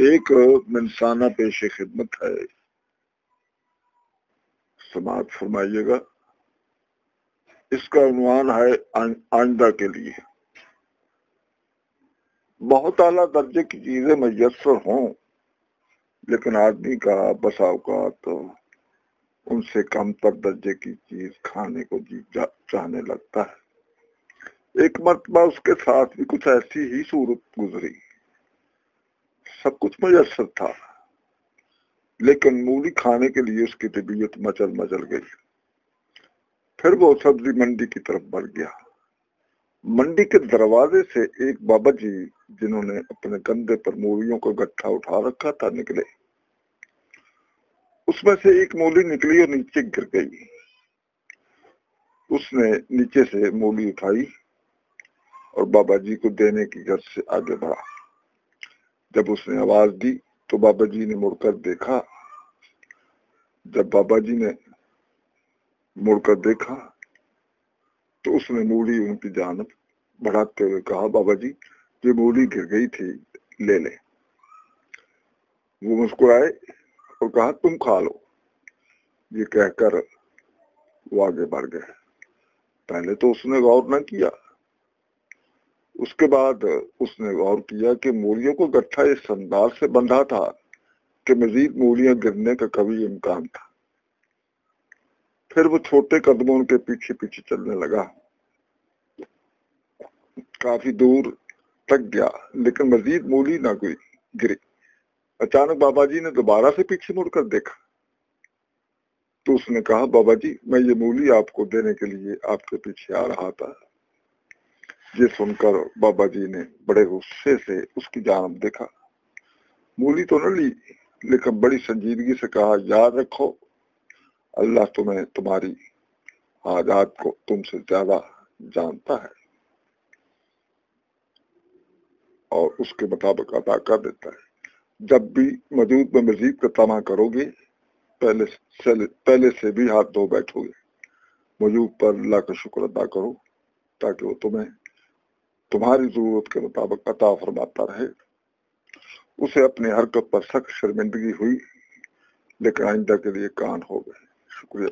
ایک منسانہ پیش خدمت ہے۔ سماعت فرمائیے گا۔ اس کا عنوان ہے آئندہ کے لیے۔ بہت اعلیٰ درجے کی چیزیں میسر ہوں، لیکن آدمی کا بسا اوقات ان سے کم تر درجے کی چیز کھانے کو جی چاہنے لگتا ہے۔ ایک مرتبہ اس کے ساتھ بھی کچھ ایسی ہی صورت گزری۔ سب کچھ میسر تھا۔ لیکن مولی کھانے کے لیے اس کی طبیعت مچل مچل گئی۔ پھر وہ سبزی منڈی کی طرف بڑھ گیا۔ منڈی کے دروازے سے ایک بابا جی جنہوں نے اپنے کندھے پر مولیوں کا گٹھا اٹھا رکھا تھا نکلے۔ اس میں سے ایک مولی نکلی اور نیچے گر گئی۔ اس نے نیچے سے مولی اٹھائی اور بابا جی کو دینے کی گھر سے آگے بڑھا۔ جب اس نے آواز دی تو بابا جی نے مڑ کر دیکھا۔ جب بابا جی نے مڑ کر دیکھا تو اس نے مولی ان کی جانب بڑھاتے ہوئے کہا، بابا جی یہ مولی گر گئی تھی، لے لے وہ مسکرائے اور کہا، تم کھا لو۔ یہ کہہ کر وہ آگے بڑھ گئے۔ پہلے تو اس نے غور نہ کیا۔ اس کے بعد اس نے غور کیا کہ مولیوں کو گٹھا اس انداز سے بندھا تھا کہ مزید مولیاں گرنے کا کبھی امکان تھا۔ پھر وہ چھوٹے قدموں کے پیچھے پیچھے چلنے لگا۔ کافی دور تک گیا، لیکن مزید مولی نہ کوئی گری اچانک بابا جی نے دوبارہ سے پیچھے مڑ کر دیکھا۔ تو اس نے کہا، بابا جی میں یہ مولی آپ کو دینے کے لیے آپ کے پیچھے آ رہا تھا۔ یہ سن کر بابا جی نے بڑے غصے سے اس کی جانب دیکھا۔ مولی تو نہ لی، لیکن بڑی سنجیدگی سے کہا، یاد رکھو، اللہ تمہیں تمہاری حاجات کو تم سے زیادہ جانتا ہے اور اس کے مطابق ادا کر دیتا ہے۔ جب بھی موجود میں مزید کا تما کرو گے، پہلے سے پہلے سے بھی ہاتھ دھو بیٹھو گے۔ موجود پر اللہ کا شکر ادا کرو تاکہ وہ تمہیں تمہاری ضرورت کے مطابق عطا فرماتا رہے۔ اسے اپنی حرکت پر سخت شرمندگی ہوئی، لیکن آئندہ کے لیے کان ہو گئے۔ شکریہ۔